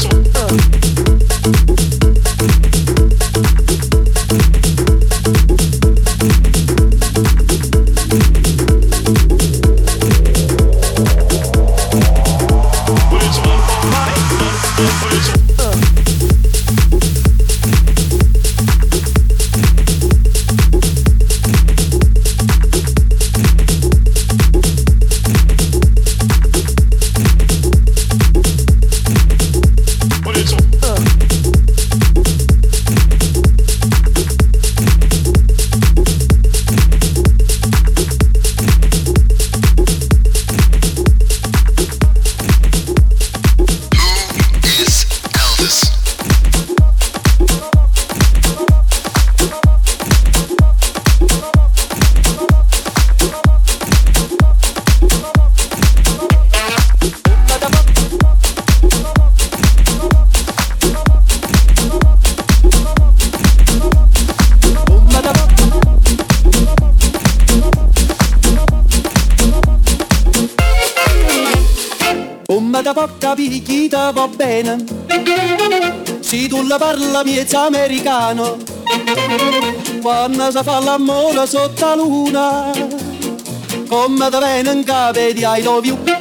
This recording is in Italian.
Switch. Americano, quando si fa l'amore sotto la luna, come te viene in capo di I love.